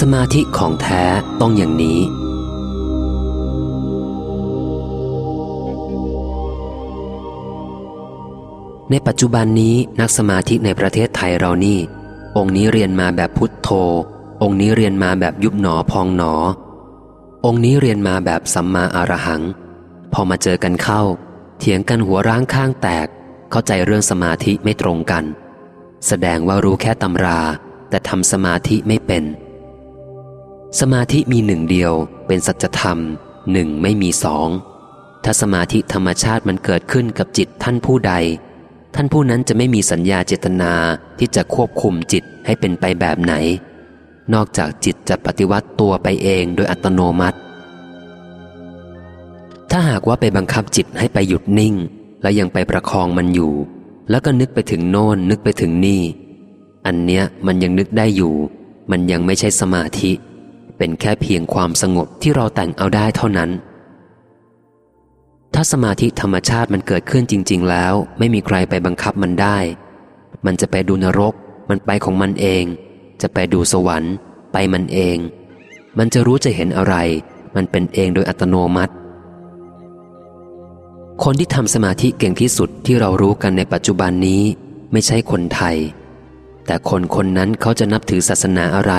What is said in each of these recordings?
สมาธิของแท้ต้องอย่างนี้ ในปัจจุบันนี้นักสมาธิในประเทศไทยเรานี่ องค์นี้เรียนมาแบบพุทโธ องค์นี้เรียนมาแบบยุบหนอพองหนอ องค์นี้เรียนมาแบบสัมมาอารหัง พอมาเจอกันเข้า เถียงกันหัวร้างข้างแตก เข้าใจเรื่องสมาธิไม่ตรงกัน แสดงว่ารู้แค่ตำรา แต่ทำสมาธิไม่เป็น สมาธิมีหนึ่งเดียวเป็นสัจธรรมหนึ่งไม่มีสอง ถ้าสมาธิธรรมชาติมันเกิดขึ้นกับจิตท่านผู้ใด ท่านผู้นั้นจะไม่มีสัญญาเจตนาที่จะควบคุมจิตให้เป็นไปแบบไหน นอกจากจิตจะปฏิวัติตัวไปเองโดยอัตโนมัติ ถ้าหากว่าไปบังคับจิตให้ไปหยุดนิ่ง และยังไปประคองมันอยู่ แล้วก็นึกไปถึงโน่นนึกไปถึงนี่ อันเนี้ยมันยังนึกได้อยู่ มันยังไม่ใช่สมาธิเเป็นแค่เพียงความสงบที่เราแต่งเอาได้เท่านั้น ถ้าสมาธิธรรมชาติมันเกิดขึ้นจริง ๆ แล้ว ไม่มีใครไปบังคับมันได้ มันจะไปดูนรก มันไปของมันเอง จะไปดูสวรรค์ ไปมันเอง มันจะรู้จะเห็นอะไร มันเป็นเองโดยอัตโนมัติ คนที่ทำสมาธิเก่งที่สุดที่เรารู้กันในปัจจุบันนี้ ไม่ใช่คนไทย แต่คนคนนั้นเขาจะนับถือศาสนาอะไร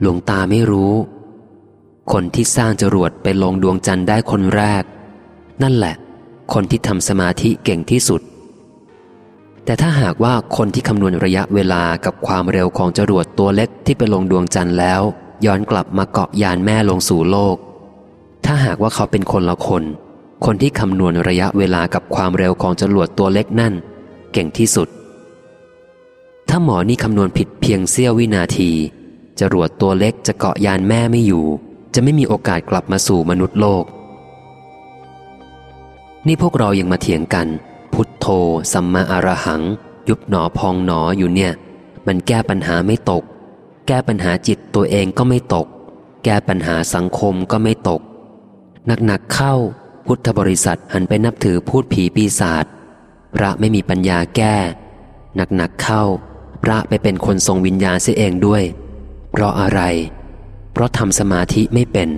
หลวงตาไม่รู้ คนที่สร้างจรวดไปลงดวงจันทร์ได้คนแรก นั่นแหละ คนที่ทำสมาธิเก่งที่สุด แต่ถ้าหากว่าคนที่คำนวณระยะเวลากับความเร็วของจรวดตัวเล็กที่ไปลงดวงจันทร์แล้ว ย้อนกลับมาเกาะยานแม่ลงสู่โลก ถ้าหากว่าเขาเป็นคนละคน คนที่คำนวณระยะเวลากับความเร็วของจรวดตัวเล็กนั่น เก่งที่สุดถ้าหมอนี่คำนวณผิดเพียงเสี้ยววินาที จรวดตัวเล็กจะเกาะยานแม่ไม่อยู่ จะไม่มีโอกาสกลับมาสู่มนุษย์โลก นี่พวกเรายังมาเถียงกัน พุทโธสัมมาอารหัง ยุบหนอพองหนออยู่เนี่ย มันแก้ปัญหาไม่ตก แก้ปัญหาจิตตัวเองก็ไม่ตก แก้ปัญหาสังคมก็ไม่ตกหนักๆเข้า พุทธบริษัทหันไปนับถือพูดผีปีศาจพระไม่มีปัญญาแก้หนักๆเข้า พระไปเป็นคนทรงวิญญาณเสียเองด้วย เพราะอะไร เพราะทำสมาธิไม่เป็น